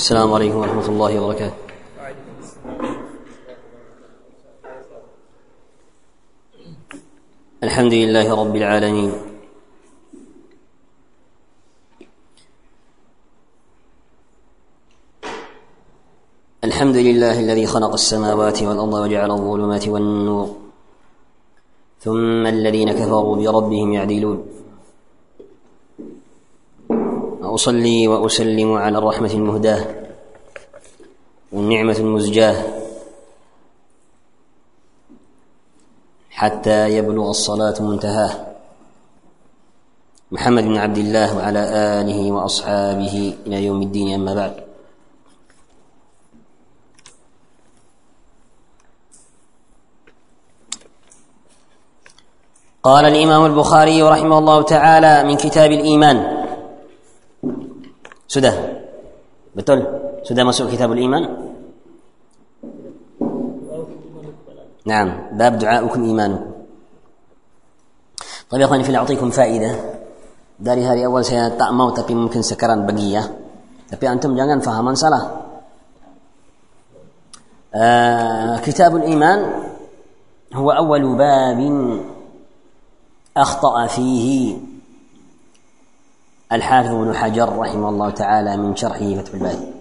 السلام عليكم ورحمة الله وبركاته. الحمد لله رب العالمين. الحمد لله الذي خلق السماوات والأرض وجعل الظلمات والنور. ثم الذين كفروا بربهم يعدلون. وأصلي وأسلم على الرحمة المهداة والنعمة المزجاة حتى يبلغ الصلاة منتهاة. محمد بن عبد الله وعلى آله وأصحابه إلى يوم الدين أما بعد. قال الإمام البخاري رحمه الله تعالى من كتاب الإيمان sudah betul sudah masuk kitab iman نعم باب دعاؤكم إيمانكم طيب يا أخواني في أعطيكم فائدة dari hari awal saya tak mau tapi mungkin sekarang bagi ya tapi antum jangan fahaman salah uh, kitab الإيمان هو أول باب أخطأ فيه الحافظ ابن حجر رحمه الله تعالى من شرحه فتح الباري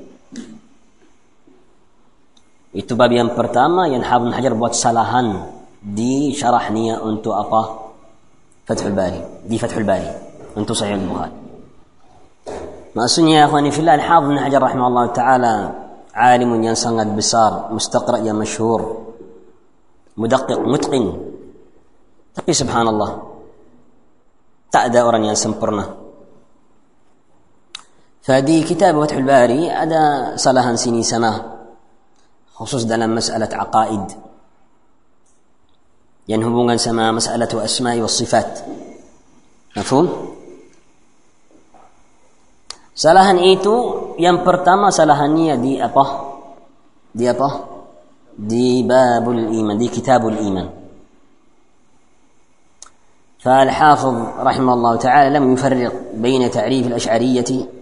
itu bab yang pertama yang Hafidh Hajar buat kesalahan di syarahnya untuk apa? Fathul Bari, di Fathul Bari untuk Sahih Al-Bukhari. Maksudnya akhwani fillah Al-Hafidh Hajar rahimahullah taala alim yang sangat besar, mustaqra yang masyhur, mudaqqiq, mutqin. Tapi subhanallah tak ada orang yang sempurna. فدي كتاب فتح الباري sini sana khusus dalam masalah aqaid yang hubungan sama masalah asma'i was sifat mafhum salahan itu yang pertama salahannya di apa di apa di babul iman di kitabul iman فالحافظ رحمه الله تعالى لم يفرق بين تعريف الأشعرية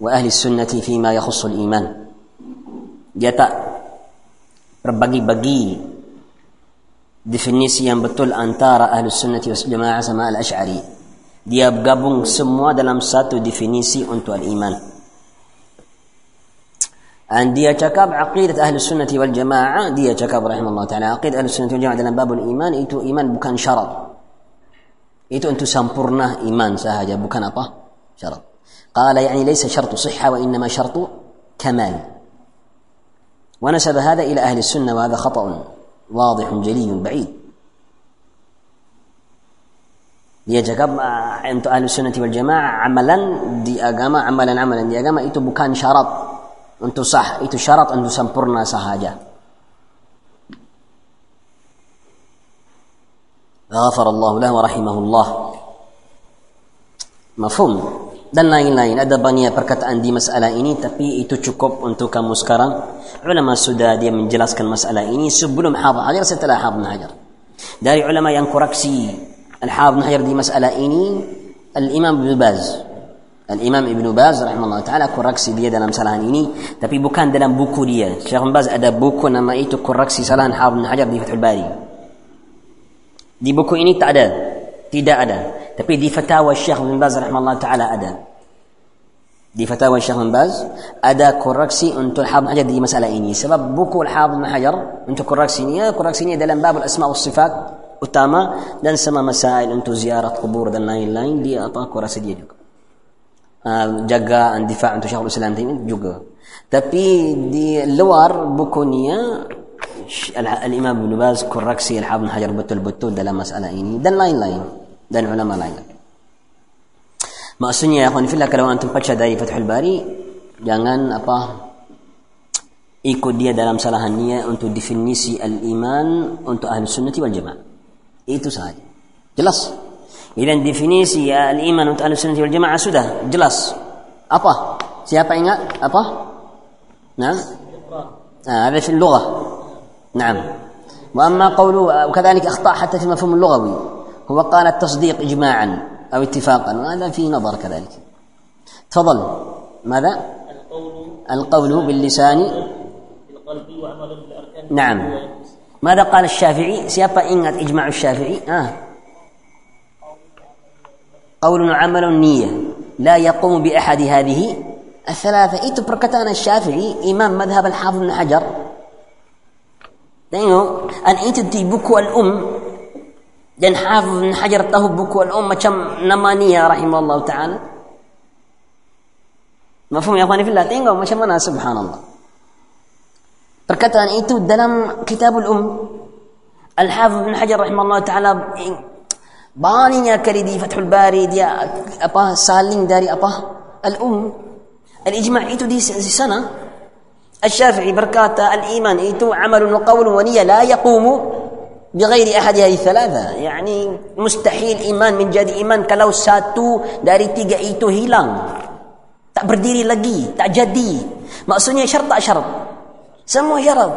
وأهل السنة فيما يخص الإيمان. جتا ربقي بقي دفنيسيا بطل أنتار أهل السنة والجماعة سماء الأشعري dia gabung semua dalam satu definisi untuk الإيمان dan dia cakap عقيدة أهل السنة والجماعة dia cakap رحمه الله تعالى عقيدة أهل السنة والجماعة dalam باب الإيمان itu إيمان bukan شرط itu untuk sempurna إيمان sahaja bukan atas شرط قال يعني ليس شرط صحة وإنما شرط كمال. ونسب هذا إلى أهل السنة وهذا خطأ واضح جلي بعيد. ليجب أنت أهل السنة والجماعة عملا دي أجمع عملا عملا دي أجمع إيتو بكان شرط أنتو صح إيتو شرط أنتو سمبرنا سهاجة غفر الله له ورحمه الله مفهوم dan lain-lain. Ada banyak perkataan di masalah ini tapi itu cukup untuk kamu sekarang. Ulama sudah dia menjelaskan masalah ini sebelum Hafidh Hajar setelah Hafidh Hajar. Dari ulama yang koreksi Al-Hafidh Hajar di masalah ini Al-Imam Ibn Baz. Al-Imam Ibn Baz rahimahullah ta'ala koreksi dia dalam kesalahan ini tapi bukan dalam buku dia. Syekh Ibn Baz ada buku nama itu koreksi kesalahan Hafidh Hajar di Fathul Bari. Di buku ini tak ada tidak ada. Tapi di fatwa Syekh bin Baz rahimahullah taala ada. Di fatwa Syekh bin Baz ada koreksi untuk Hafidh Hajar di masalah ini. Sebab buku Al-Hafidh bin Hajar untuk koreksinya koreksinya dalam bab al-asma wa sifat utama dan sama masail untuk ziarat kubur dan lain-lain dia apa koreksi dia juga. Uh, jaga difa untuk Syekhul Islam ini juga. Tapi di luar bukunya Al-Imam Ibn Baz koreksi Al-Hafidh Hajar betul-betul dalam masalah ini dan lain-lain dan ulama lain. Maksudnya ya fillah kalau antum baca dari Fathul Bari jangan apa ikut dia dalam salahannya untuk definisi al-iman untuk ahli sunnati wal jamaah. Itu sahaja. Jelas. Dan definisi al-iman untuk ahli sunnati wal jamaah sudah jelas. Apa? Siapa ingat? Apa? Nah? هذا في اللغة نعم. وأما قوله وكذلك أخطاء حتى في المفهوم اللغوي هو قال التصديق إجماعا أو اتفاقا وهذا فيه نظر كذلك. تفضل. ماذا؟ القول باللسان. وعمل بالاركان نعم. ماذا قال الشافعي؟ siapa ingat إجماع الشافعي. آه. قول وعمل نية لا يقوم بأحد هذه الثلاثة. itu perkataan الشافعي إمام مذهب الحافظ بن حجر. دينو أن أنت تدي بكو الأم دين حافظ من حجر تهب بكو الأم كم نمانية رحمه الله تعالى مفهوم يا أخواني في الله تينغو ما شمنا سبحان الله بركات أن أنت دلم كتاب الأم الحافظ من حجر رحمه الله تعالى باني يا كريدي فتح الباري يا أبا سالين داري أبا الأم الإجماع إيتو دي سنة الشافعي بركاته الإيمان إيتو عمل وقول ونية لا يقوم بغير أحد هذه الثلاثة يعني مستحيل إيمان من جد إيمان kalau satu dari tiga itu hilang. Tak berdiri lagi tak jadi. Maksudnya syarat tak syarat? Semua syarat.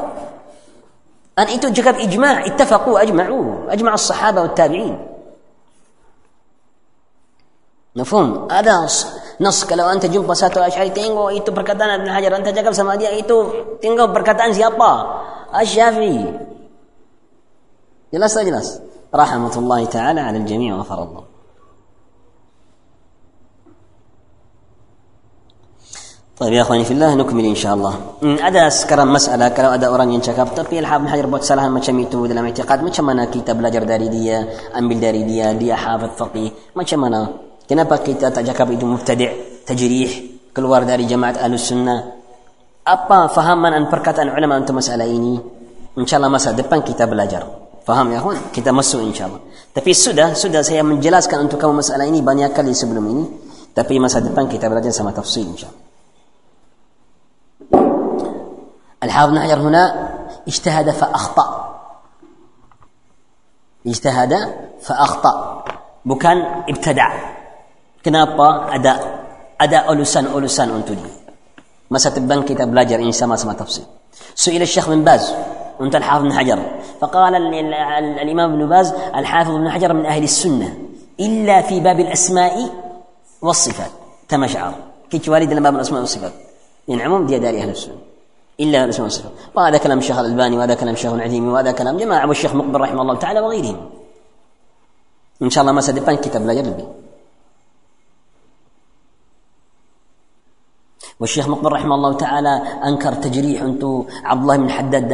Dan itu juga ijma' اتفقوا أجمعوا أجمع الصحابة والتابعين مفهوم هذا Nas kalau anda jumpa satu Asy'ari tengok itu perkataan Ibn Hajar anda cakap sama dia itu tengok perkataan siapa? Asy'ari. Jelas tak jelas? Rahmatullahi taala ala al-jami' wa faradhu. Tapi ya akhwani fillah nukmil insyaallah. Hmm, ada sekarang masalah kalau ada orang yang cakap tapi Alhamdulillah, Hajar buat salah macam itu dalam i'tiqad macam mana kita belajar dari dia, ambil dari dia, dia hafiz faqih, macam mana? Kenapa kita tak cakap itu mubtadi' tajrih keluar dari jemaat Ahlus Sunnah? Apa fahaman dan perkataan ulama untuk masalah ini? Insyaallah masa depan kita belajar. Faham ya kawan? Kita masuk insyaallah. Tapi sudah sudah saya menjelaskan untuk kamu masalah ini banyak kali sebelum ini. Tapi masa depan kita belajar sama tafsir insyaallah. الحافظ بن حجر هنا اجتهد فأخطأ اجتهد فأخطأ bukan ابتدع Kenapa ada ada ulasan-ulasan untuk dia. Masa terbang kita belajar ini sama-sama tafsir. سئل الشيخ بن باز عن الحافظ بن حجر فقال الامام ابن باز الحافظ بن حجر من أهل السنة الا في باب الاسماء والصفات تمشعر kecuali dalam باب الاسماء والصفات يعني عموم dia dari أهل السنة الا الاسماء والصفات وهذا كلام الشيخ الالباني وهذا كلام الشيخ العثيمين وهذا كلام جماعة والشيخ مقبل رحمه الله تعالى وغيرهم ان شاء الله masa depan kita belajar lebih. والشيخ مقبل رحمه الله تعالى أنكر تجريح أنتو عبد الله بن حداد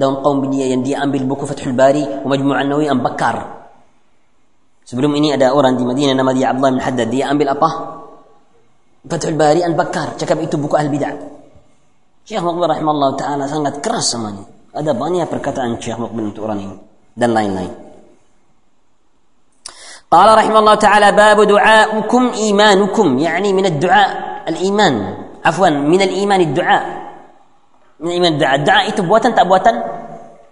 دون قوم بنية يندي أم بالبكو فتح الباري ومجموع النووي أم بكر سبلوم إني أدا اورا دي مدينة نما دي عبد الله بن حداد دي أم بالأبا. فتح الباري ام بكر تكب إتو بكو أهل بدع. شيخ مقبل رحمه الله تعالى سنقت كرس ماني أدا بانيا بركات عن شيخ مقبل أوراني. dan lain-lain. قال رحمه الله تعالى باب دعاؤكم إيمانكم. يعني من الدعاء الإيمان. عفوا من الإيمان الدعاء. من الإيمان الدعاء. الدعاء itu buatan tak buatan?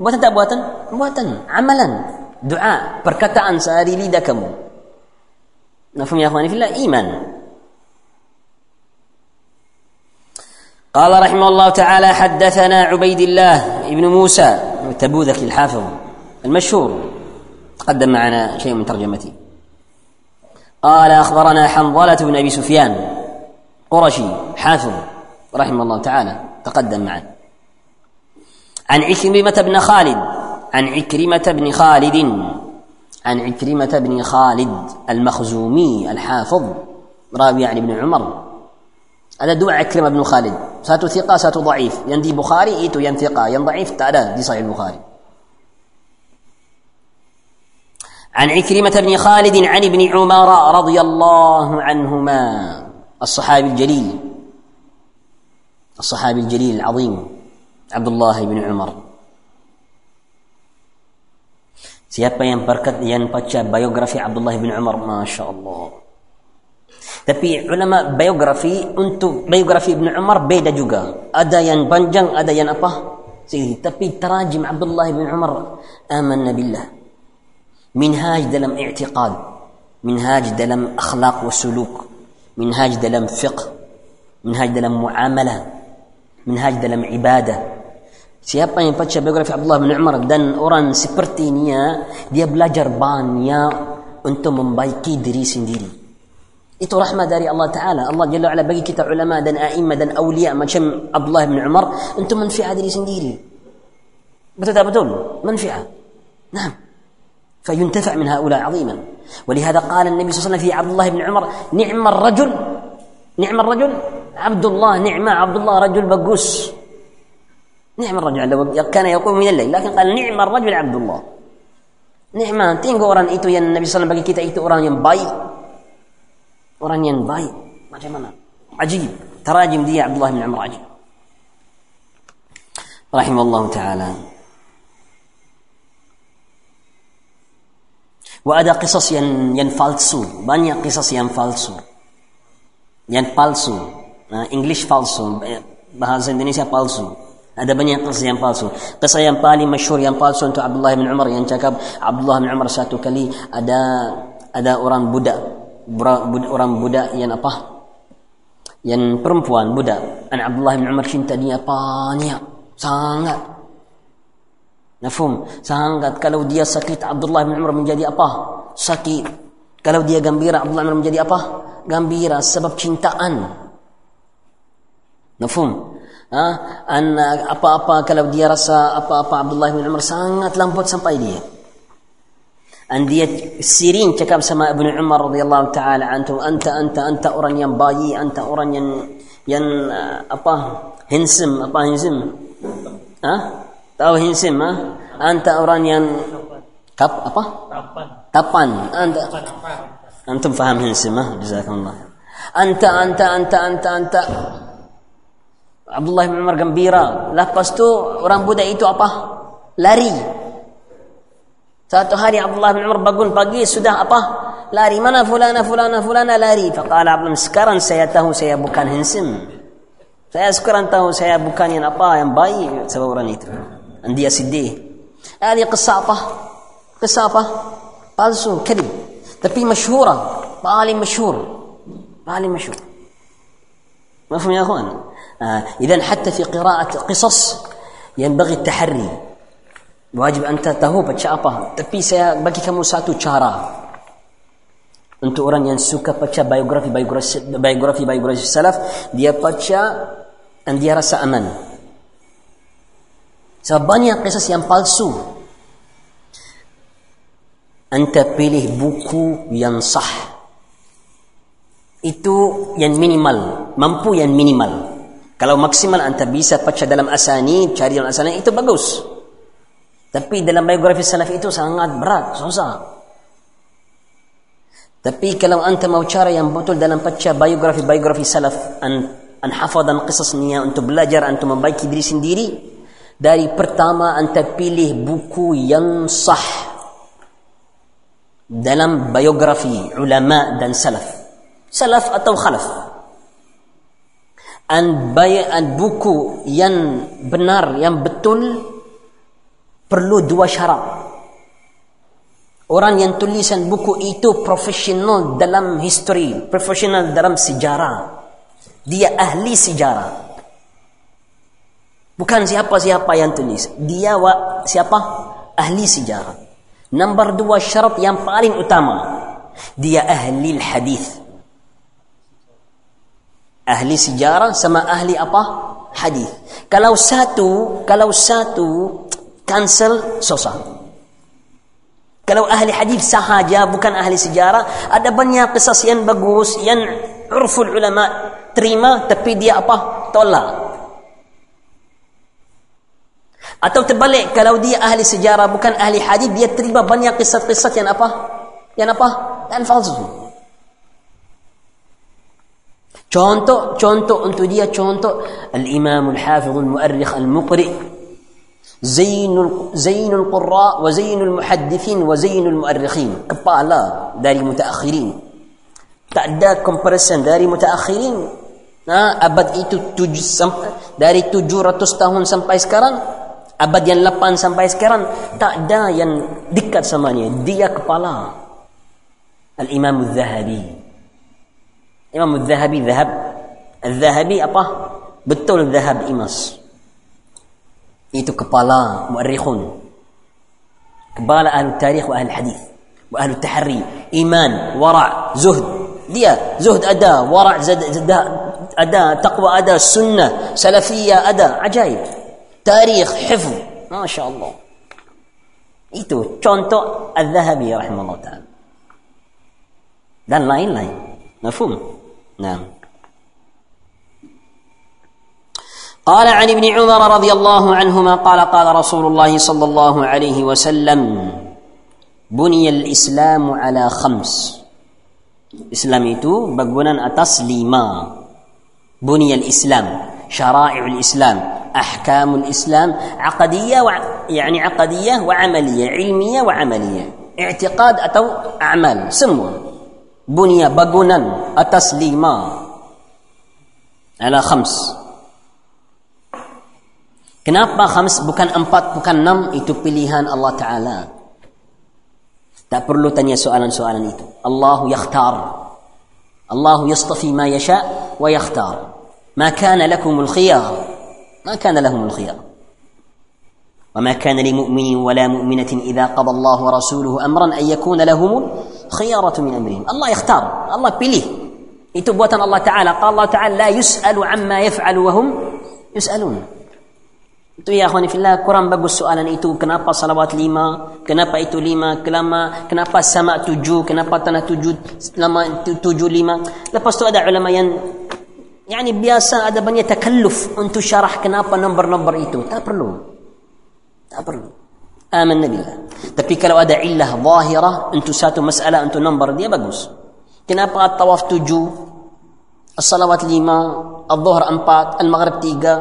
Buatan tak buatan? Buatan. Amalan. Doa perkataan dari lidah kamu. مفهوم يا اخواني في الله ايمان قال رحمه الله تعالى حدثنا عبيد الله ابن موسى تبوذكي الحافظ المشهور تقدم معنا شيء من ترجمته قال اخبرنا حنظله بن ابي سفيان قرشي حافظ رحمه الله تعالى تقدم معنا عن عكرمة بن خالد عن عكرمة بن خالد عن عكرمة بن خالد المخزومي الحافظ راوي يعني ابن عمر. هذا دعاء عكرمة بن خالد. ساتو ثقة ساتو ضعيف. يندي بخاري إيتو ين ثقة. ين ضعيف تعالى دي صحيح البخاري. عن عكرمة بن خالد عن ابن عمر رضي الله عنهما. الصحابي الجليل الصحابي الجليل العظيم عبد الله بن عمر Siapa yang berkat yang baca biografi Abdullah bin Umar, masya Allah. Tapi ulama biografi untuk biografi Ibn Umar beda juga. Ada yang panjang, ada yang apa? Tapi terajim Abdullah bin Umar amanna billah. Minhaj dalam i'tiqad. Minhaj dalam akhlaq wa suluk. منهاج دلم فقه منهاج دلم معاملة منهاج دلم عبادة. سيابا ينفتش بيقرا في عبد الله بن عمر دن أوران سبرتينيا دي بلاجر بانيا أنتم من بايكي دريسين ديري إتو رحمة داري الله تعالى الله جل وعلا بقي كتاب علماء دن أئمة دن أولياء ما شم عبد الله بن عمر أنتم من فئة دريسين ديري بتتابتون من فئة نعم فينتفع من هؤلاء عظيما. ولهذا قال النبي صلى الله عليه وسلم في عبد الله بن عمر نعم الرجل نعم الرجل عبد الله نعم عبد الله رجل بقوس. نعم الرجل كان يقوم من الليل لكن قال نعم الرجل عبد الله. نعم tengok orang itu yang Nabi SAW bagi kita itu orang yang baik orang yang baik macam عجيب. تراجم dia Abdullah bin Umar عجيب. رحمه الله تعالى. وada qisas yang yang palsu banyak qisas yang palsu yang palsu. Nah, English palsu bahasa Indonesia palsu. Ada banyak kisah yang palsu kisah yang paling masyhur yang palsu untuk Abdullah bin Umar yang cakap Abdullah bin Umar satu kali ada ada orang budak. Orang budak yang apa? Yang perempuan budak. Dan Abdullah bin Umar cinta dia banyak. Sangat Nafum sangat kalau dia sakit Abdullah bin Umar menjadi apa? Sakit. Kalau dia gembira Abdullah bin Umar menjadi apa? Gembira sebab cintaan. Nafum ha? An, apa-apa kalau dia rasa apa-apa Abdullah bin Umar sangat lembut sampai dia. Dan dia siring cakap sama Ibn Umar radhiyallahu taala antu anta anta anta orang yang bayi anta orang yang yang apa handsome apa handsome? Ha tahu handsome ha? Anta orang yang kap apa? Tapan. Anta antum faham handsome ha? Jazakumullah. Anta anta anta anta anta. Abdullah bin Umar gembira. Lepas tu orang budak itu apa? Lari. Satu hari Abdullah bin Umar bangun pagi sudah apa? Lari. Mana fulana fulana fulana? Lari. Faqala Abdullah sekarang saya tahu saya bukan handsome. Saya sekarang tahu saya bukan yang apa yang baik sebab orang itu. عندي يا سيدي. هذه قصه قصافة بالسو كذب. تبي مشهورة؟ بالي مشهور. بالي مشهور. مفهوم يا أخوان؟ آه، إذا حتى في قراءة قصص ينبغي التحري. واجب أن تهو بتشابة تبي سيا بكي كم ساتو شارا أنتو أوران ينسوك بتشأ بايوغرافي بايوغرافي بايوغرافي السلف. دي بتشأ أن دي رأس أمان Sebab banyak kisah yang palsu. Anda pilih buku yang sah. Itu yang minimal, mampu yang minimal. Kalau maksimal anda bisa baca dalam asani, cari dalam asani itu bagus. Tapi dalam biografi salaf itu sangat berat, susah. Tapi kalau anda mau cara yang betul dalam baca biografi-biografi salaf an, an hafadan qisasnya untuk belajar untuk membaiki diri sendiri dari pertama anda pilih buku yang sah dalam biografi ulama dan salaf salaf atau khalaf an, an buku yang benar yang betul perlu dua syarat. Orang yang tulisan buku itu profesional dalam history, profesional dalam sejarah. Dia ahli sejarah. Bukan siapa-siapa yang tulis. Dia wa, siapa? Ahli sejarah. Nombor dua syarat yang paling utama. Dia ahli hadis. Ahli sejarah sama ahli apa? Hadis. Kalau satu, kalau satu cancel susah. Kalau ahli hadis sahaja bukan ahli sejarah, ada banyak kisah yang bagus yang urful ulama terima tapi dia apa? Tolak. Atau terbalik kalau dia ahli sejarah bukan ahli hadis dia terima banyak kisah-kisah yang apa? Yang apa? Yang palsu. Contoh, contoh untuk dia contoh Al-Imam Al-Hafidh Al-Mu'arrikh Al-Muqri' زين زين القراء وزين المحدثين وزين المؤرخين kepala dari mutaakhirin tak ada comparison dari mutaakhirin nah abad itu tujuh dari 700 tahun sampai sekarang abad yang 8 sampai sekarang tak ada yang dekat samanya dia kepala. Al-imam al-zahabi. Imam al-zahabi zahab. Al-zahabi apa? Betul zahab imas. Itu kepala mu'arrikhun. Kepala ahli tarikh wa ahli hadith. Wa ahli tahri. Iman wara' zuhd. Dia zuhd ada wara' ada taqwa ada sunnah salafiyah ada. Ajaib تاريخ حفظ. ما شاء الله. إيتو contoh الذهبي رحمه الله تعالى. dan lain-lain. مفهوم؟ نعم. قال عن ابن عمر رضي الله عنهما قال قال رسول الله صلى الله عليه وسلم بني الإسلام على خمس. إسلام itu bangunan atas lima بني الإسلام شرائع الإسلام. Wa yani aqadiyah wa amaliyah, ilmiyah wa amaliyah. I'tiqad atau amal, semua. Bunya bangunan atas lima. Ala khams. Kenapa khams bukan empat, bukan enam? Itu pilihan Allah Ta'ala. Tak perlu tanya soalan-soalan itu. Allah yakhtar. Allah yastafi ma yasha wa yakhtar. Ma kana lakum al-khiyar. ما كان لهم الخيار. وما كان لمؤمن ولا مؤمنة إذا قضى الله ورسوله أمرا أن يكون لهم خيارة من أمرهم. الله يختار. الله بليه يتوب الله تعالى قال الله تعالى لا يسأل عما يفعل وهم يسألون. Itu ya akhwani fillah kurang bagus soalan itu. Kenapa كنابا صلوات ليما كنابا ايتو ليما كلاما كنابا tujuh? Kenapa كنابا tujuh? Lama tujuh lima? Lepas tu ada ulama yang Yani biasa ada banyak takalluf untuk syarah kenapa nombor-nombor itu. Tak perlu. Tak perlu. Aman Nabi lah. Tapi kalau ada illah zahirah untuk satu masalah untuk nombor dia bagus. Kenapa at-tawaf tujuh, as-salawat lima, Al Zuhur empat, al-maghrib tiga.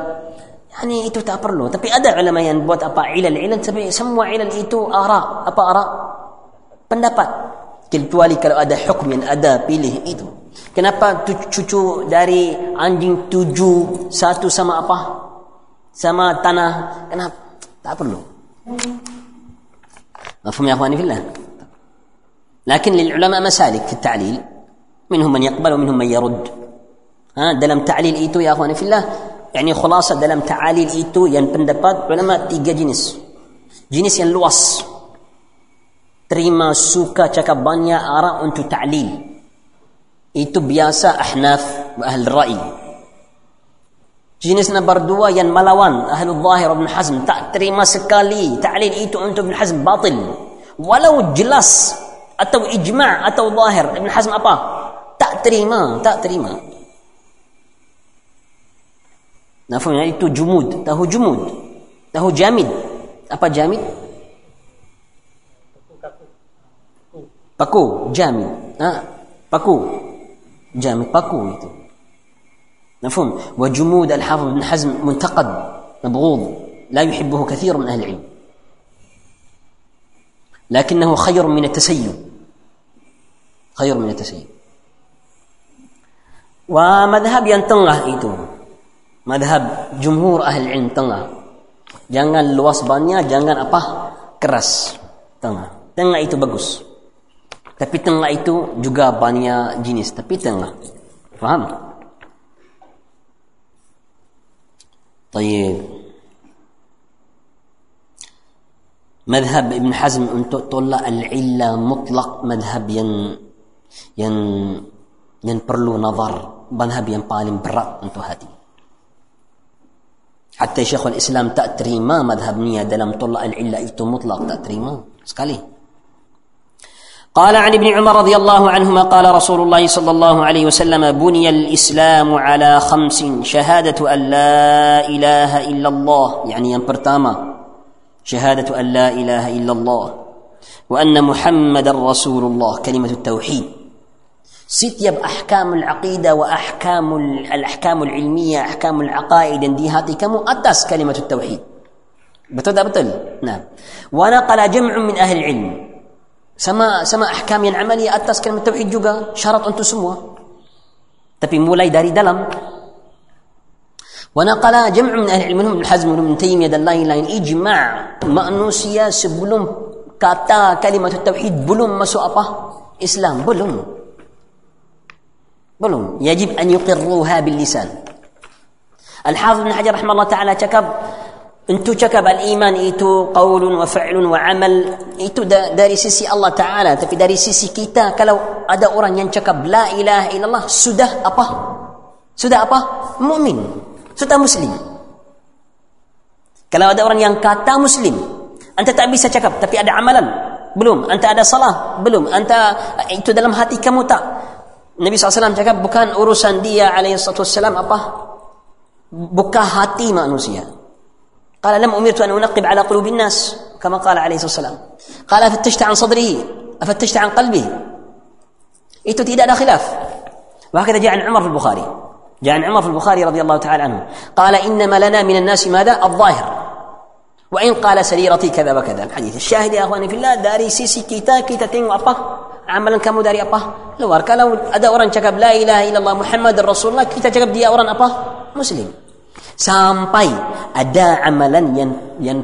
Yani itu tak perlu. Tapi ada ulama yang buat apa ilal ilal. Tapi semua ilal itu arah. Apa arah? Pendapat. Kecuali kalau ada hukum yang ada pilih itu. Kenapa cucu dari anjing tujuh satu sama apa sama tanah kenapa tak perlu مفهوم يا اخواني في الله لكن للعلماء مسالك في التعليل منهم من يقبل ومنهم من يرد ها dalam تعليل itu ya اخواني في الله Yani khulasa dalam ta'alil itu yang pendapat ulama tiga jenis. Jenis yang luas. Terima suka cakap banyak arah untuk ta'lil. Itu biasa ahnaf ahl ra'i. Jenis nombor dua yang melawan ahlu zahir Ibn Hazm tak terima sekali ta'lil itu untuk Ibn Hazm batil. Walau jelas atau ijma' atau zahir Ibn Hazm apa? Tak terima, tak terima. Nafum itu jumud, tahu jumud. Tahu jamid. Apa jamid? Paku, jamid. Ha? Paku. جامع قوي مفهوم؟ وجمود الحافظ بن حزم منتقد مبغوض لا يحبه كثير من أهل العلم. لكنه خير من التسيب. خير من التسيب. ومذهب ينتنغه إيتو. مذهب جمهور أهل العلم تنغه jangan luas banyak jangan apa keras تنغه tengah itu bagus tapi tengah itu juga banyak jenis tapi tengah faham طيب مذهب ابن حزم untuk tolak al-illa mutlaq madhab yang yang yang perlu nazar madhab yang paling berat untuk hati حتى شيخ الإسلام تأتري ما مذهب نية دلم طلع العلة إتو مطلق تأتري ما سكالي قال عن ابن عمر رضي الله عنهما قال رسول الله صلى الله عليه وسلم بني الإسلام على خمس شهادة أن لا إله إلا الله. يعني ينبرتاما شهادة أن لا إله إلا الله وأن محمد رسول الله كلمة التوحيد. ahkam al-ahkam al-ilmiyah ahkam al-aqaid yang di hati kamu atas kalimat tauhid betul tak betul nah wa naqala jam'un min ahli ilm sama sama ahkam yang amali atas kalimat tauhid juga syarat untuk semua tapi mulai dari dalam ونقل جمع من أهل العلم منهم ابن حزم وابن تيميه dan lain-lain ijma' manusia sebelum kata kalimat tauhid belum masuk apa Islam belum belum yajib an yuqirruha bil lisan Al-Hafidh Ibn Hajar rahimahullah taala cakap Untuk cakap al-iman itu qaulun wa fa'lun wa amal itu da, dari sisi Allah Taala tapi dari sisi kita kalau ada orang yang cakap la ilaha illallah sudah apa? Sudah apa? Mukmin. Sudah muslim. Kalau ada orang yang kata muslim, anta tak bisa cakap tapi ada amalan. Belum. Anta ada salah. Belum. Anta itu dalam hati kamu tak. Nabi SAW cakap bukan urusan dia alaihi apa? Buka hati manusia. قال لم أمرت أن أنقب على قلوب الناس كما قال عليه الصلاة والسلام. قال أفتشت عن صدره أفتشت عن قلبه إيتو تيدا خلاف. وهكذا جاء عن عمر في البخاري. جاء عن عمر في البخاري رضي الله تعالى عنه. قال إنما لنا من الناس ماذا؟ الظاهر. وإن قال سريرتي كذا وكذا. الحديث الشاهد يا أخواني في الله dari sisi kita kita apa. amalan kamu dari apa. kalau kalau ada orang لا إله إلا الله محمد رسول الله kita cakap dia orang apa. مسلم. sampai ada amalan yang yang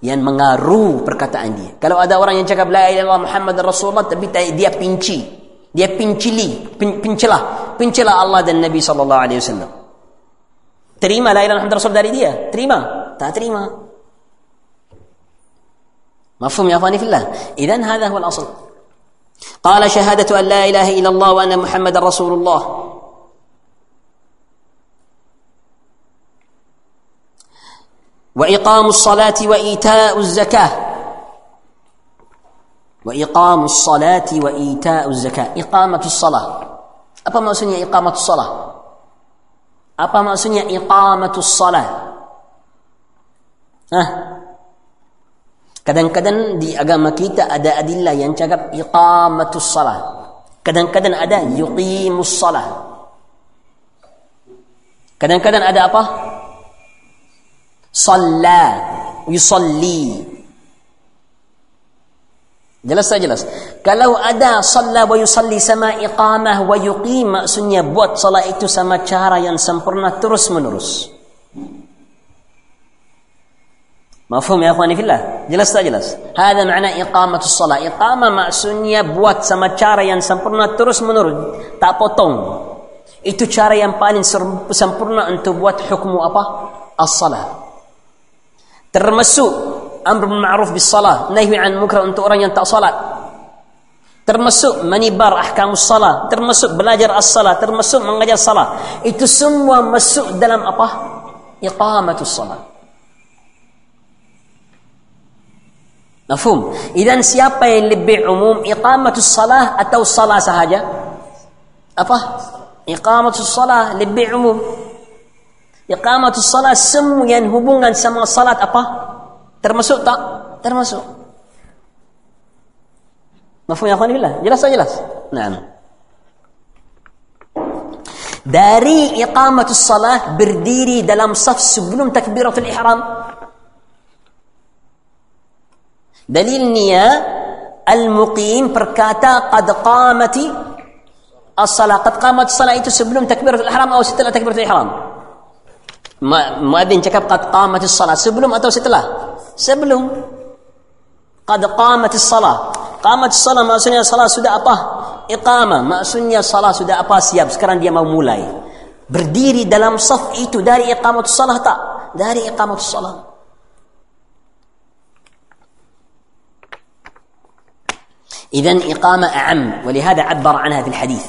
yang mengaruh perkataan dia. Kalau ada orang yang cakap لا إله إلا الله محمد رسول الله tapi dia benci, dia pincili, pin, pincelah, pincelah Allah dan Nabi sallallahu alaihi wasallam. Terima la ilaha Muhammad Rasul dari dia, terima, tak terima. Mafhum ya fani fillah. Idan hadha huwa al-asl. Qala shahadatu an la ilaha illallah wa anna Muhammad Rasulullah. وإقام الصلاة وإيتاء الزكاة وإقام الصلاة وإيتاء الزكاة إقامة الصلاة apa maksudnya iqamatu salah apa maksudnya iqamatu salah Hah? kadang-kadang di agama kita ada adillah yang cakap iqamatu salah kadang-kadang ada yuqimus salah kadang-kadang ada apa صلى يصلي jelas tak jelas kalau ada salla wa yusalli sama iqamah wa yuqim maksudnya buat salat itu sama cara yang sempurna terus menerus مفهوم يا اخواني في الله jelas tak jelas هذا معنى إقامة الصلاة إقامة maksudnya buat sama cara yang sempurna terus menerus tak potong itu cara yang paling sempurna untuk buat hukum apa as-salat termasuk amr bil ma'ruf bis salah nahi an munkar untuk orang yang tak salat termasuk menibar ahkam salat termasuk belajar as-salat termasuk mengajar salat itu semua masuk dalam apa iqamatus salat mafhum idan siapa yang lebih umum iqamatus salah atau salah sahaja apa iqamatus salah lebih umum Iqamatu salat semua yang hubungan sama salat apa? Termasuk tak? Termasuk. Mafhum ya billah? Jelas tak jelas? Naam. Dari iqamatu salat berdiri dalam saf sebelum takbiratul ihram. Dalilnya al-muqim berkata qad qamati as-salat qad qamat as-salat itu sebelum takbiratul ihram atau setelah takbiratul ihram. muadzin cakap qad qamatis salat sebelum atau setelah sebelum qad qamatis salat qamatis salat maksudnya salat sudah apa iqamah maksudnya salat sudah apa siap sekarang dia mau mulai berdiri dalam saf itu dari iqamatus salat tak dari iqamatus salat إذا إقامة أعم ولهذا عبر عنها في الحديث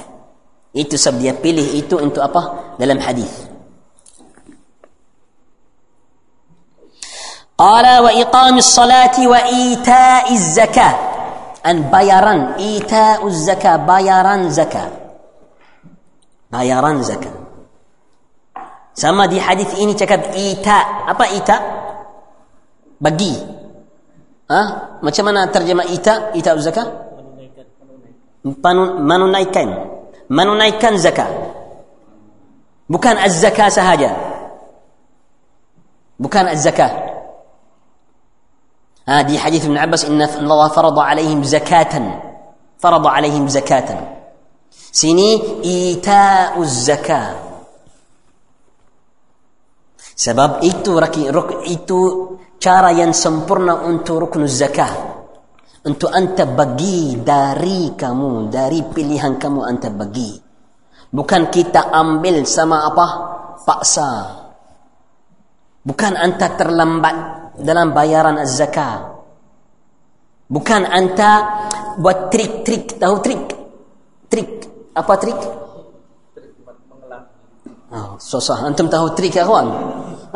itu sebab dia pilih itu untuk apa dalam hadis قال وإقام الصلاة وإيتاء الزكاة. أن بايران إيتاء الزكاة بايران زكاة. بايران زكاة. سما دي حديث إني تكب إيتاء. أبا إيتاء? بقي ها ما شما ترجمة إيتاء؟ إيتاء الزكاة. منو نايكن منو نايكن زكاة بكان الزكاة سهاجا بكان الزكاه هذه حديث ابن عباس إن الله فرض عليهم زكاة فرض عليهم زكاة سيني إيتاء الزكاة sebab itu raki, ruk, itu cara yang sempurna untuk rukun zakah untuk anta bagi dari kamu dari pilihan kamu anta bagi bukan kita ambil sama apa paksa bukan anta terlambat dalam bayaran az-zakah. Bukan anta buat trik-trik, tahu trik? Trik. Apa trik? Oh, susah. Antum tahu trik ya kawan?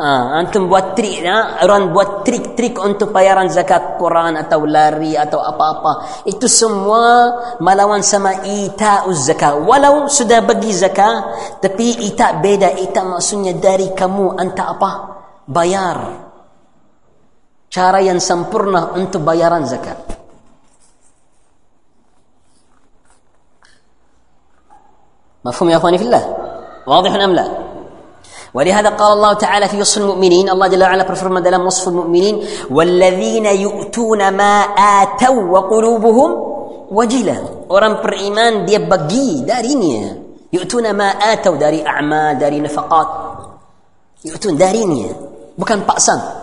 Ha, antum buat trik ya, orang buat trik-trik untuk bayaran zakat Quran atau lari atau apa-apa. Itu semua melawan sama ita'uz zakat. Walau sudah bagi zakat, tapi ita' beda. Ita' maksudnya dari kamu anta apa? Bayar. Cara yang sempurna untuk bayaran zakat. مفهوم يا اخواني في الله واضح ام لا؟ ولهذا قال الله تعالى في وصف المؤمنين الله جل وعلا berfirman dalam وصف المؤمنين والذين يؤتون ما آتوا وقلوبهم وجلة orang beriman dia bagi darinya. يؤتون ما آتوا dari أعمال dari nafaqat. يؤتون darinya. Bukan paksaan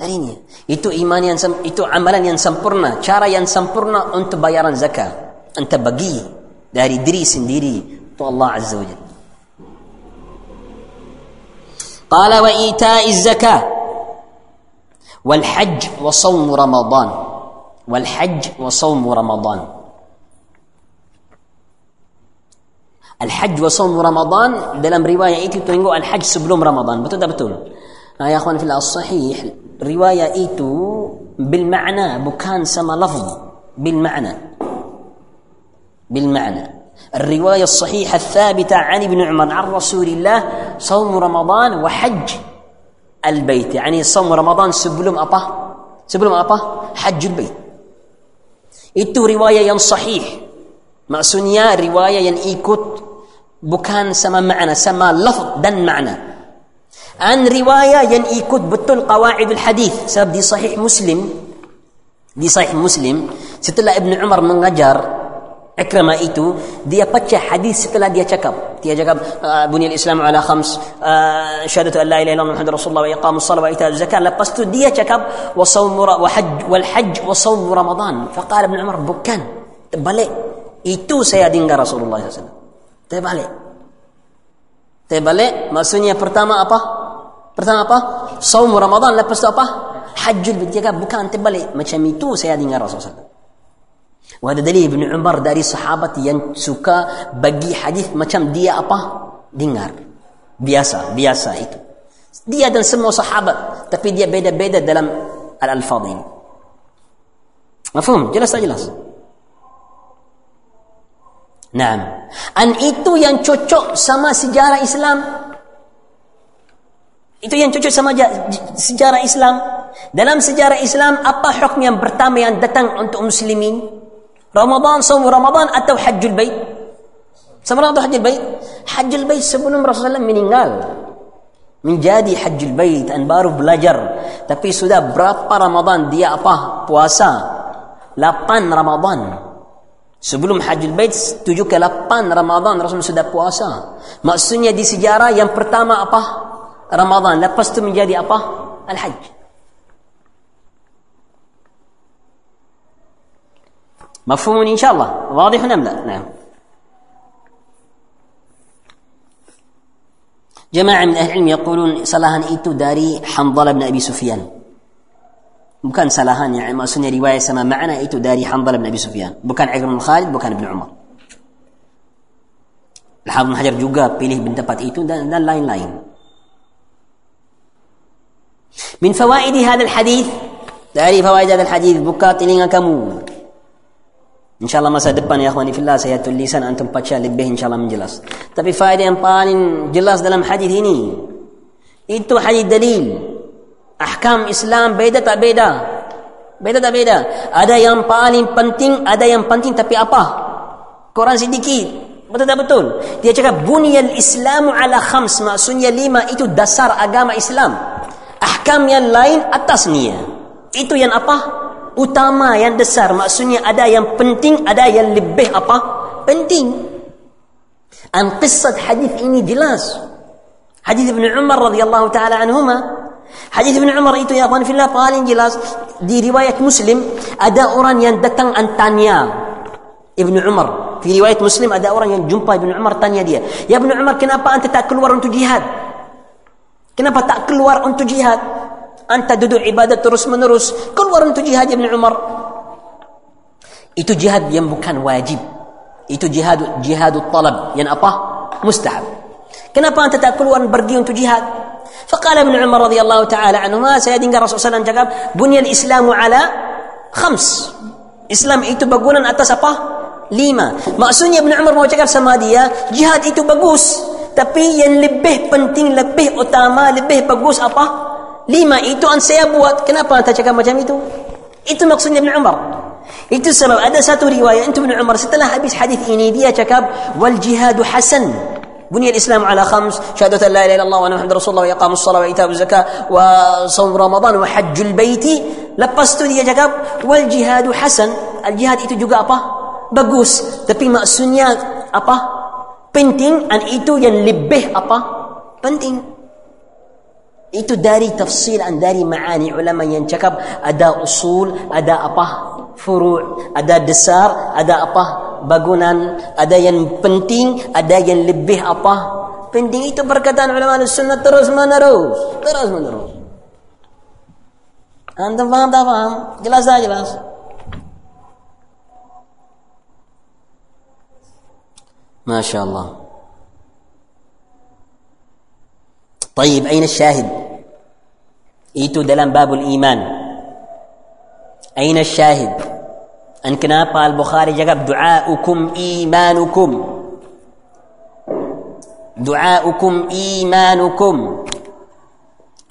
Darinya. Itu iman yang itu amalan yang sempurna, cara yang sempurna untuk bayaran zakat. untuk bagi dari diri sendiri tu Allah Azza wa Jalla. Qala wa ita'iz zakat wal hajj wa shaum ramadan wal hajj wa shaum ramadan al hajj wa shaum ramadan dalam riwayat itu tengok al hajj sebelum ramadan betul tak betul nah ya akhwan fil sahih رواية إيتو بالمعنى بكان سما لفظ بالمعنى بالمعنى الرواية الصحيحة الثابتة عن ابن عمر عن رسول الله صوم رمضان وحج البيت يعني صوم رمضان سبلم أبا سبلم أبا حج البيت إيتو رواية ين صحيح ما سنيا رواية ين إيكوت بكان سما معنى سما لفظ دن معنى riwayat yang ikut betul qawaid al-hadith sebab di sahih muslim di sahih muslim setelah Ibn Umar mengajar Ikramah itu dia baca hadis setelah dia cakap. Dia cakap bunyi Islam ala khams syahadatu an la ilaha illallah Muhammad Rasulullah wa iqamus salat wa ita'uz zakat. Lepas tu dia cakap wa saum wa hajj wal hajj wa saum Ramadan. Faqala Ibn Umar bukan. Terbalik. Itu saya dengar Rasulullah SAW. Terbalik. Terbalik maksudnya pertama apa? Pertama apa? Saum Ramadan. Lepas tu apa? Hajjul bintiaga. Bukan terbalik. Macam itu saya dengar Rasulullah SAW. Wada dalil Ibn Umar dari sahabat yang suka bagi hadis macam dia apa? Dengar. Biasa. Biasa itu. Dia dan semua sahabat. Tapi dia beda-beda dalam al-alfad ini. Mafum? Jelas tak jelas? Naam. An itu yang cocok sama sejarah Islam. Itu yang cocok sama sejarah Islam. Dalam sejarah Islam, apa hukum yang pertama yang datang untuk muslimin? Ramadan, saum Ramadan atau Hajjul Bait? Sama atau Hajjul Bait? Hajjul Bait sebelum Rasulullah meninggal. Menjadi Hajjul Bait dan baru belajar. Tapi sudah berapa Ramadan dia apa? Puasa. 8 Ramadan. Sebelum Hajjul Bait 7 ke 8 Ramadan Rasul sudah puasa. Maksudnya di sejarah yang pertama apa? Ramadan. Lepas itu menjadi apa? Al-Hajj. مفهوم إن شاء الله واضح أم لا نعم جماعة من أهل العلم يقولون صلاحان إيتو داري حنظلة بن أبي سفيان bukan salahan يعني maksudnya riwayat sama makna itu dari Hanzalah bin Abi Sufyan bukan Ikrimah bin Khalid bukan Ibn Umar Al-Hafidh bin Hajar juga pilih tempat itu dan lain-lain Min fawaidi hadal hadis dari fawaid hadal hadis buka telinga kamu. InsyaAllah masa depan ya akhwani fillah saya tulisan antum baca lebih insyaAllah menjelas. Tapi faedah yang paling jelas dalam hadis ini itu hadis dalil. Ahkam Islam beda tak beda? Beda tak beda? Ada yang paling penting, ada yang penting tapi apa? Quran sedikit. Betul tak betul? Dia cakap buniyal Islamu ala khams maksudnya lima itu dasar agama Islam. Ahkam yang lain atasnya. Itu yang apa? utama yang besar. Maksudnya ada yang penting ada yang lebih apa? Penting. An qissat hadis ini jelas. Hadis Ibn Umar radhiyallahu taala anhuma. Hadis Ibn Umar itu ya akhwan fillah paling jelas. Di riwayat Muslim ada orang yang datang antanya Ibn Umar. Muslim ada orang yang jumpa Ibn Umar tanya dia. Ya Ibn Umar kenapa anda tak keluar untuk jihad Kenapa tak keluar untuk jihad? Anta duduk ibadat terus menerus. Keluar untuk jihad Ibn Umar. Itu jihad yang bukan wajib. Itu jihad jihad talab. Yang apa? Mustahab. Kenapa anta tak keluar pergi untuk jihad? فقال Ibn Umar رضي taala تعالى عنهما سيدنا الرسول صلى الله عليه وسلم بني الاسلام على itu bangunan atas apa lima maksudnya ibn umar mau cakap sama dia jihad itu bagus Tapi yang lebih penting, lebih utama, lebih bagus apa? Lima itu yang saya buat. Kenapa anda cakap macam itu? Itu maksudnya Ibn Umar. Itu sebab ada satu riwayat Ibn Umar setelah habis hadis ini dia cakap wal jihadu hasan. بني الإسلام على خمس شهادة لا إله إلا الله وأن محمد رسول الله وإقام الصلاة وإيتاء الزكاة وصوم رمضان وحج البيت tu dia cakap hasan al jihad itu juga apa bagus tapi maksudnya apa penting dan itu yang lebih apa? Penting. Itu dari tafsir dan dari maani ulama yang cakap ada usul ada apa? Furu' ada dasar ada apa? Bangunan ada yang penting ada yang lebih apa? Penting itu perkataan ulama sunnah terus menerus terus menerus. Antum faham tak faham? Jelas tak jelas ما شاء الله. طيب أين الشاهد؟ إيتو دلم باب الإيمان. أين الشاهد؟ أن كنا قال البخاري جغب دعاؤكم إيمانكم. دعاؤكم إيمانكم.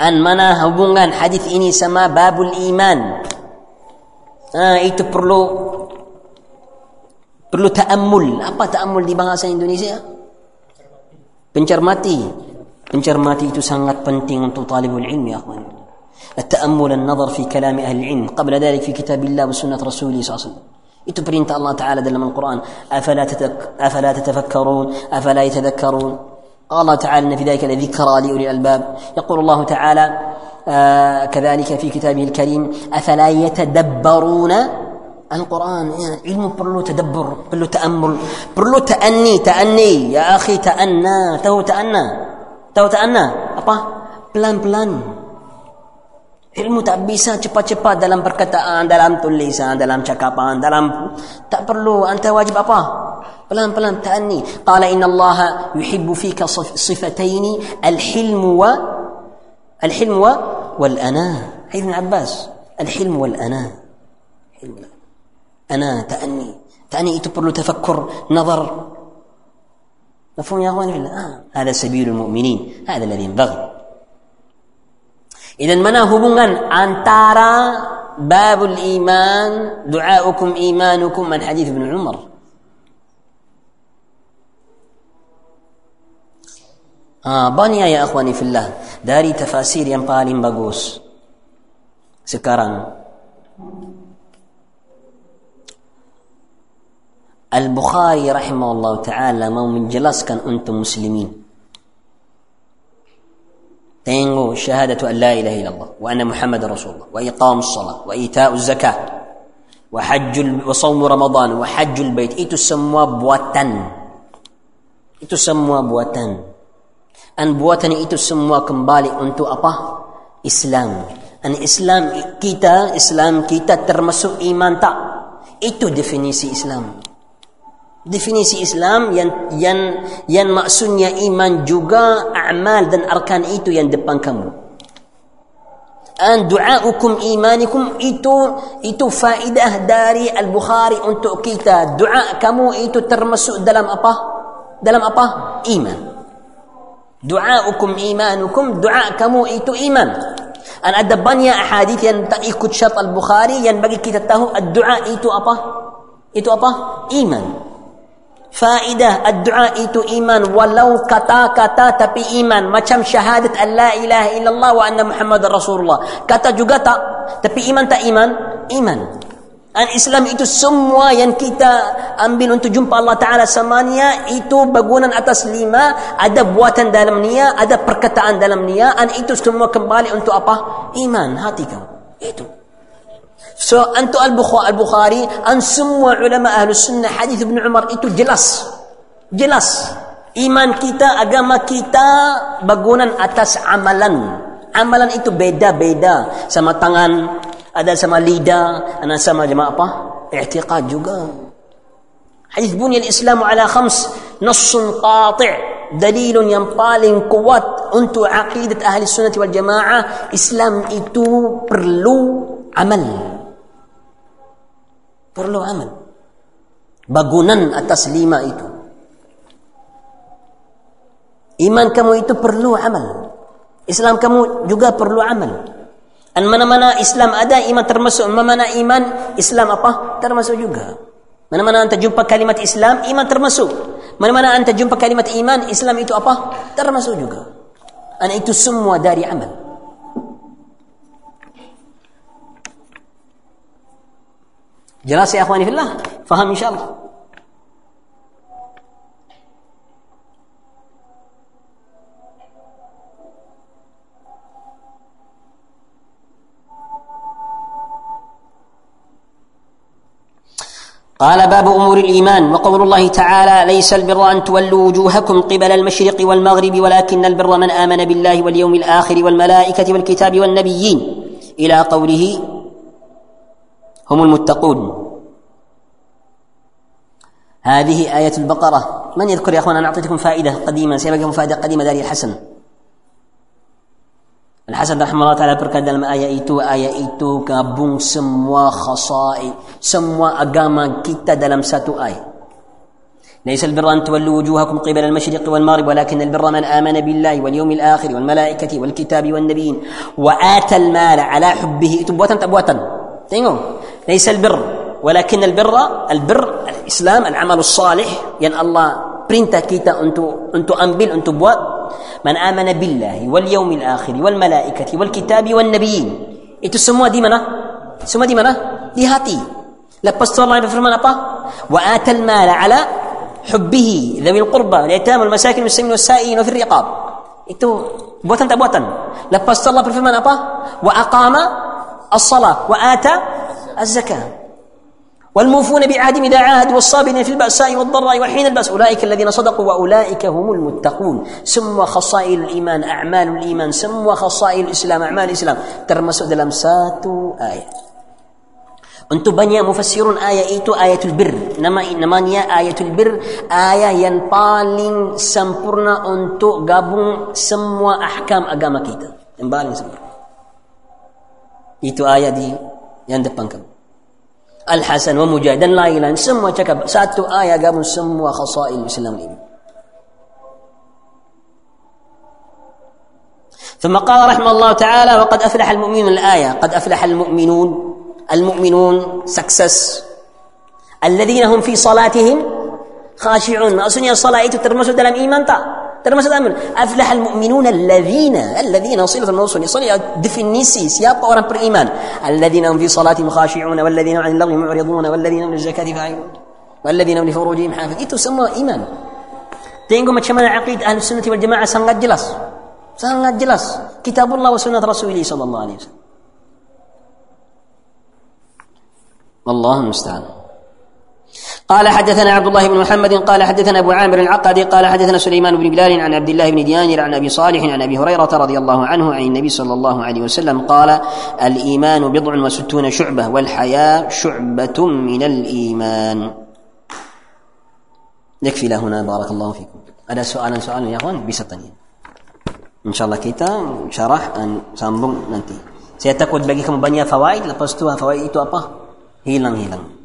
أن منا هبونغان حديث إني سما باب الإيمان. آه إيتو برلو perlu ta'ammul. Apa ta'ammul di bahasa Indonesia? Pencermati. Pencermati itu sangat penting untuk talibul ilmi akhwan. التأمل النظر في كلام أهل العلم قبل ذلك في كتاب الله وسنة رسوله صلى الله عليه وسلم itu perintah Allah Ta'ala dalam Al-Quran. أفلا, تتك... أفلا تتفكرون أفلا يتذكرون قال الله تعالى إن في ذلك لذكرى لأولي الألباب يقول الله تعالى آه كذلك في كتابه الكريم أفلا يتدبرون القرآن علم perlu تدبر perlu تأمل perlu تأني تأني يا أخي تأنى تو تأنى تو تأنى apa pelan-pelan Ilmu tak bisa cepat-cepat dalam perkataan, dalam tulisan, dalam cakapan, dalam tak perlu anta wajib apa? Pelan-pelan ta'anni. Qala inna Allah yuhibbu fika sifataini al-hilm wa al-hilm wa wal ana. Ibn Abbas. Al-hilm wal ana. أنا تأني. تأني itu له تفكر نظر مفهوم يا اخواني هذا سبيل المؤمنين. هذا الذي ينبغي. إذا من أن antara باب الإيمان دعاؤكم إيمانكم من حديث ابن عمر؟ آه بانيا يا أخواني في الله داري تفاسير ينبالين بقوس سكران Al-Bukhari rahimahullah ta'ala mau menjelaskan untuk muslimin. تنغو شهادة أن لا إله إلا الله وأن محمد رسول الله وإقام الصلاة وإيتاء الزكاة وحج وصوم رمضان وحج البيت itu semua buatan itu semua buatan an buatan itu semua kembali untuk apa Islam dan Islam kita Islam kita termasuk iman tak itu definisi Islam Islam. Yang yang yang maksudnya iman juga amal dan arkan itu yang depan kamu. An du'aukum imanikum itu itu faedah dari Al-Bukhari untuk kita. Doa kamu itu termasuk dalam apa? Dalam apa? Iman. Du'aukum imanukum doa kamu itu iman. An ada banyak hadis yang tak ikut syarat Al-Bukhari yang bagi kita tahu doa itu apa? Itu apa? Iman. Faedah doa itu iman. Walau kata-kata tapi iman. Macam syahadat la ilaha illallah wa anna muhammad rasulullah. Kata juga tak tapi iman tak iman? Iman. An Islam itu semua yang kita ambil untuk jumpa Allah Ta'ala samanya itu bangunan atas lima. Ada buatan dalam nia ada perkataan dalam nia. Dan itu semua kembali untuk apa? iman. Hati kamu. Itu So antu al-Bukhari an semua ulama ahlu sunnah hadis Ibn Umar itu jelas. Jelas. Iman kita, agama kita bangunan atas amalan. Amalan itu beda-beda. Sama tangan, ada sama lidah, ada sama jemaah apa? I'tiqad juga. Hadis bunyi Islam ala khams nassun qati' paling kuat untuk aqidat ahli sunnah wal jamaah Islam itu perlu amal perlu amal bangunan atas lima itu. Iman kamu itu perlu amal. Islam kamu juga perlu amal. Dan mana-mana Islam ada iman termasuk mana-mana iman Islam apa? Termasuk juga. Mana-mana anda jumpa kalimat Islam iman termasuk. Mana-mana anda jumpa kalimat iman, Islam itu apa? Termasuk juga. Anak itu semua dari amal. Jelas ya akhwani fillah? Faham insyaAllah? قال باب امور الايمان وقول الله تعالى ليس البر ان تولوا وجوهكم قبل المشرق والمغرب ولكن البر من امن بالله واليوم الآخر والملائكه والكتاب والنبيين إلى قوله هم المتقون. هذه آية البقرة. من يذكر يا أخوان أنا أعطيتكم فائدة قديمة سيبقى فائدة قديمة داري الحسن. Al-Hasan rahimahullah taala berkata dalam ayat itu ayat itu gabung semua khasai semua agama kita dalam satu ayat ليس البر أن تولوا وجوهكم قبل المشرق والمغرب ولكن البر من آمن بالله واليوم الآخر والملائكة والكتاب والنبيين وآتى المال على حبه تبوتا تبوتا تنقوا. ليس البر ولكن البر البر الإسلام العمل الصالح yang Allah perintah kita untuk untuk ambil untuk buat من آمن بالله واليوم الآخر والملائكة والكتاب والنبيين. Di mana? Semua di mana? Di hati. Lepas tu Allah berfirman apa? Wa atal mala ala hubbihi ذوي القربى واليتامى والمساكين والسمين والسائلين وفي الرقاب lepas tu Allah berfirman apa? Wa aqama as-salah wa ata الزكاة. والموفون بعهدهم إذا عاهدوا والصابرين في البأساء والضراء وحين البأس. أولئك الذين صدقوا وأولئك هم المتقون. سموا خصائل الإيمان أعمال الإيمان. سموا خصائل الإسلام أعمال الإسلام. ترمسوا دلم ساتو آية. أنتم بني مفسرون آية إيتو آية البر. نما نما نيا آية البر. آية ين بالين سمبرنا أنتو قابون سموا أحكام أجامكيتا ين بالين سمبرنا. إيتو آية دي يندبنكم الحسن ومجاهد لا إله سموا تكب سات آية قبل سموا خصائل مسلم ثم قال رحمه الله تعالى وقد أفلح المؤمن الآية قد أفلح المؤمنون المؤمنون sukses الذين هم في صلاتهم خاشعون ما أصنع صلاة termasuk dalam إيمان تعالى ترى ما سلام أفلح المؤمنون الذين الذين صلة الموصول يصلي definisi siapa orang beriman. الذين هم في صلاتهم خاشعون. والذين عن اللغو معرضون. والذين من الزكاة فاعلون. والذين من فروجهم حافظ ايتو سموا إيمان. تينغو ما تشمل عقيد أهل السنة والجماعة. سان جلس سان جلس كتاب الله وسنة رسوله صلى الله عليه وسلم. الله المستعان. قال حدثنا عبد الله بن محمد قال حدثنا أبو عامر العقدي قال حدثنا سليمان بن بلال عن عبد الله بن ديانير عن أبي صالح عن أبي هريرة رضي الله عنه عن النبي صلى الله عليه وسلم قال الإيمان بضع وستون شعبة والحياء شعبة من الإيمان. يكفي له هنا بارك الله فيكم. Ada soalan soalan ya kawan bisa tanya. Insyaallah kita syarah dan sambung nanti. Saya takut bagi kamu banyak fawaid lepas tu fawaid itu apa? Hilang hilang